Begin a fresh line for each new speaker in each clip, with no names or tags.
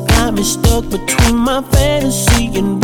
got me stuck between my fantasy and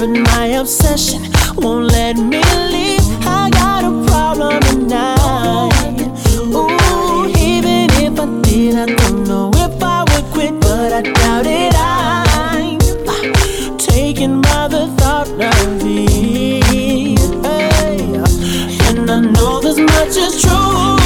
but my obsession won't let me leave. I got a problem tonight. Ooh, even if I did, I don't know if I would quit, but I doubt it. I'm taken by the thought of it. Hey. And I know this much is true.